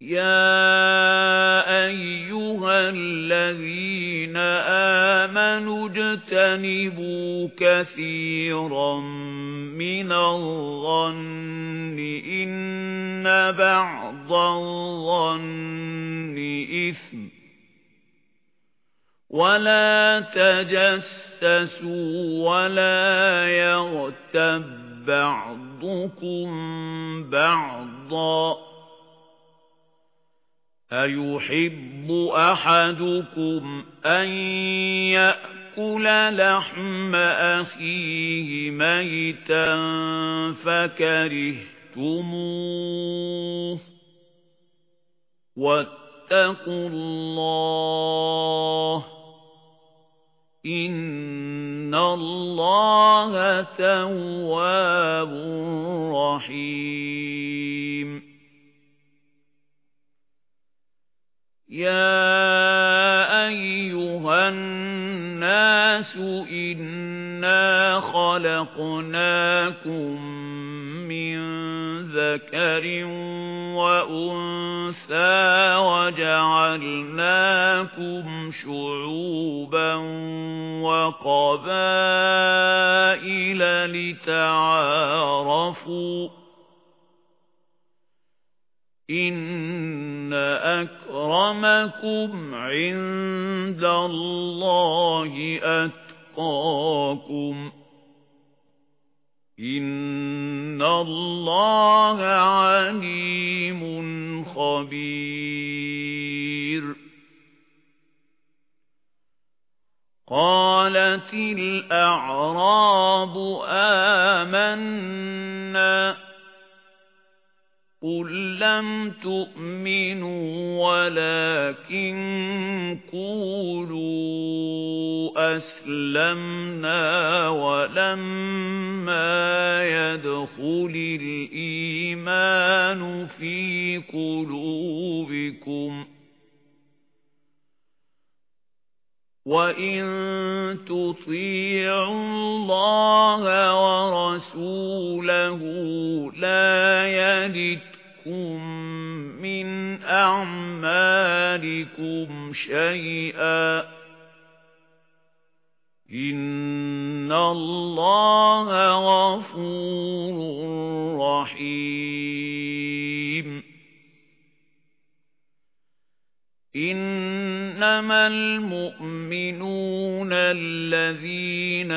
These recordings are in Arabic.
يَا أَيُّهَا الَّذِينَ آمَنُوا اجْتَنِبُوا كَثِيرًا مِنَ الظَّنِّ إِنَّ بَعْضَ الظَّنِّ إِثْمٌ وَلَا تَجَسَّسُوا وَلَا يَغْتَبْ بَعْضُكُمْ بَعْضًا أَيُحِبُّ أَحَدُكُمْ أَن يَأْكُلَ لَحْمَ أَخِيهِ مَيْتًا فَكَرِهْتُمُوهُ؟ وَاتَّقُوا اللَّهَ إِنَّ اللَّهَ تَوَّابٌ رَحِيمٌ. يَا أَيُّهَا النَّاسُ إِنَّا خَلَقْنَاكُم مِّن ذَكَرٍ وَأُنثَىٰ وَجَعَلْنَاكُمْ شُعُوبًا وَقَبَائِلَ لِتَعَارَفُوا إِنَّ أَكْرَمَكُمْ عِندَ اللَّهِ أَتْقَاكُمْ إِنَّ اللَّهَ عَلِيمٌ خَبِيرٌ. قَالَتِ الْأَعْرَابُ آمَنَّا قُل لَّمْ تُؤْمِنُوا وَلَكِن قُولُوا أَسْلَمْنَا وَلَمَّا يَدْخُلِ الْإِيمَانُ فِي قُلُوبِكُمْ وَإِن تُطِيعُوا اللَّهَ وَرَسُولَهُ لَا يَلِتْكُم لكم مِّنْ أَعْمَالِكُمْ شَيْئًا إِنَّ اللَّهَ غَفُورٌ رَّحِيمٌ إِنَّمَا الْمُؤْمِنُونَ الَّذِينَ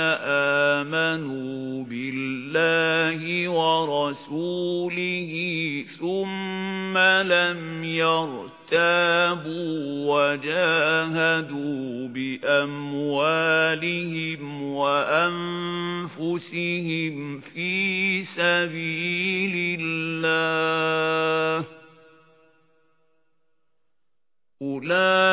آمَنُوا بِاللَّهِ وَرَسُولِهِ ثُمَّ لَمْ يَرْتَابُوا وَجَاهَدُوا بِأَمْوَالِهِمْ وَأَنفُسِهِمْ فِي سَبِيلِ اللَّهِ. أُولَئِكَ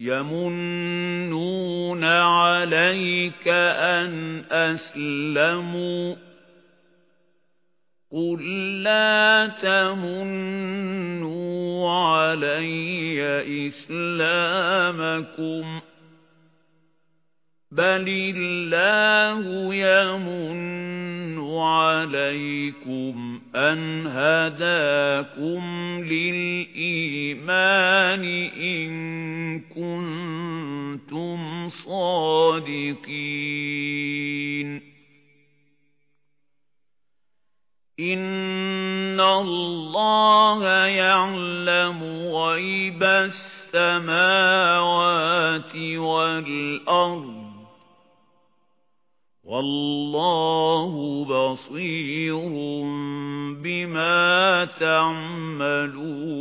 يَمُنُّونَ عَلَيْكَ أَنْ أَسْلَمُوا قُل لَّا تَمُنُّوا عَلَيَّ إِسْلَامَكُمْ بَلِ اللَّهُ يَمُنُّ عَلَيْكُمْ أَنْ هَدَاكُمْ لِلْإِيمَانِ إِن كُنتُمْ صَادِقِينَ إِنَّ اللَّهَ يَعْلَمُ غَيْبَ السَّمَاوَاتِ وَالْأَرْضِ وَاللَّهُ بَصِيرٌ بِمَا تَعْمَلُونَ